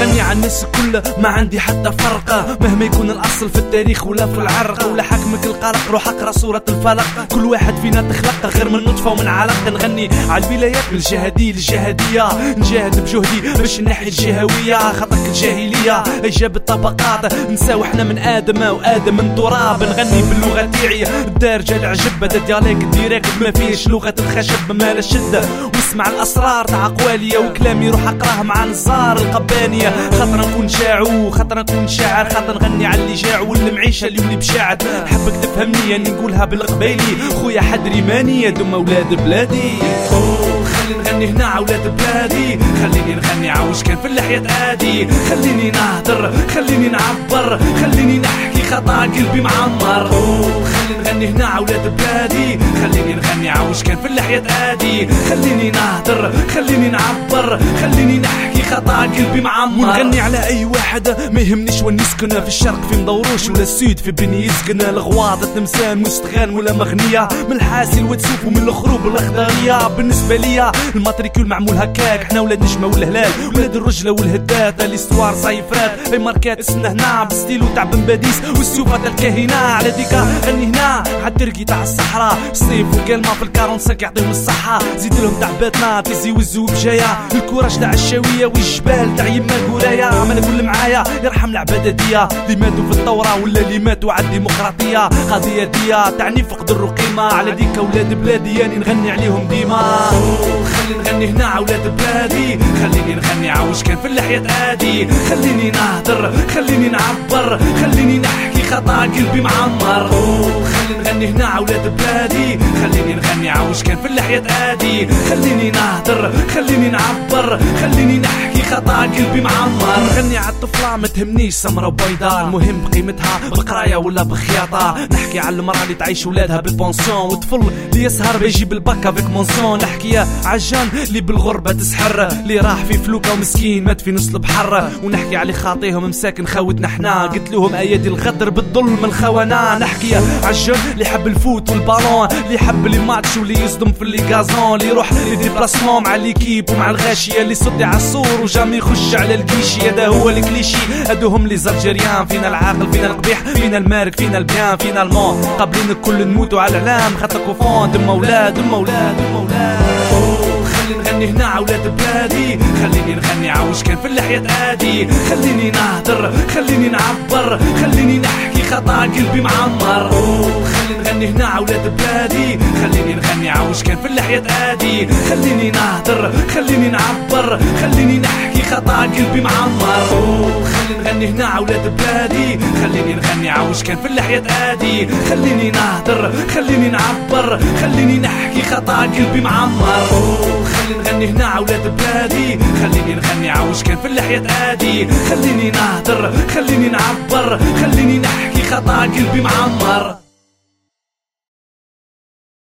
نغني على الناس كلها ما عندي حتى فرقة. مهما يكون الأصل في التاريخ ولا في العرق ولا حكمك القلق روح اقرأ سورة الفلق. كل واحد فينا تخلق غير من نطفة ومن علق. نغني على الولايات من الجهة دي للجهادية. نجاهد بجهدي باش نحي الجهوية. خطك الجاهلية اجاب الطبقات. نساو إحنا من آدم وآدم من تراب. نغني باللغة تاعي الدارجة العجب هذا دياليك ديريكت. ما فيش لغة الخشب ما لا شدة. واسمع الأسرار تاع أقوالي وكلامي روح أقراه مع نزار القبانية. خاطر نكون شاعو خاطر نكون شاعر خاطر نغني على اللي جاع والمعيشة اللي ولي بشاعد حبك تفهمني اني نقولها بالقبايلي خويا حدري ماني دوما ولاد بلادي. خلي نغني هنا عولاد بلادي. خليني نغني عاوش كان في اللحية ادي خليني نهدر خليني نعبر خليني نحكي خطا قلبي معمر. خلي نغني هنا عولاد بلادي. خليني نغني عاوش كان في اللحية ادي خليني نهدر خليني نعبر خليني نحكي خطا قلبي معمر ونغني على أي واحد ما يهمنيش وين يسكن في الشرق في مدوروش ولا السود في بني يسكن الغواض التمثال مستغان ولا مغنية. من الحاسي وتسوف ومن الخروب الأخضرية. بالنسبة ليا الماتريكول معمول هكاك. حنا ولاد نجمة والهلال ولاد الرجلة والهدات. الإستوار صيفرات أي ماركات. السنة هنا بستيلو تاع بن باديس والسوفة تاع الكاهنة. على ديكا غني هنا. عالتركي تاع الصحراء. صيف وكلمة في الكارون ساك يعطيهم الصحة. زيد لهم تاع باتنا. تيزي وزو بجاية. الكوراج تاع الشاوية والجبال تاع يما قرايا ما نقول معايا يرحم العبادة ديا. اللي ماتوا في الثورة ولا اللي ماتوا على الديمقراطية. قضية ديا تعني فقدروا قيمة على ديكا ولاد بلادي يعني نغني عليهم ديما. خلي نغني هنا عولاد بلادي. خليني نغني عاوش كان في اللحية ادي خليني نهدر خليني نعبر. خليني نحكي خطا قلبي معمر. خلي نغني هنا عولاد بلادي. خليني نغني عاوش كان في اللحية ادي خليني نهدر خليني نعبر خليني نحكي. خطأ قلبي معمر. نغني على الطفلة ما تهمنيش سمرة وبيضاء. المهم بقيمتها بقراية ولا بخياطة. نحكي على المرأة اللي تعيش ولادها بالبونسيون وطفل اللي يسهر بيجي بالباكا فيك مونسيون نحكي عجان اللي بالغربة تسحر. اللي راح في فلوكة ومسكين مات في نص البحر. ونحكي على خاطيهم مساكن خوتنا حنا. قلت لهم ايادي الغدر بالظلم الخونة نحكي عجان اللي يحب الفوت والبالون. اللي يحب لي ماتش واللي يصدم في اللي غازون. اللي يروح لي ديبلاسمون مع ليكيب ومع الغاشية اللي يصدي على السور. وجامي يخش على الكيشي هذا هو الكليشي. هادوهم لي زالجيريان فينا العاقل فينا القبيح فينا المارك فينا البيان فينا المون. قابلين الكل نموتوا على الاعلام خاطر كوفون دم أولاد دم أولاد دم أولاد. خلي نغني هنا عولاد بلادي. خليني نغني عاوش كان في اللحية ادي خليني نهدر خليني نعبر خليني نحكي خطأ قلبي معمر. خلي نغني هنا عولاد بلادي. خليني نغني عاوش كان في اللحية ادي خليني نهدر خليني نعبر خليني نحكي خطا قلبي معمر خلي نغني هنا عولاد بلادي. خليني نغني عاوش كان في اللحية ادي خليني نهدر خليني نعبر خليني نحكي خطا قلبي معمر خلي نغني هنا عولاد بلادي. خليني نغني عاوش كان في اللحية ادي خليني نهدر خليني نعبر خليني نحكي خطا قلبي معمر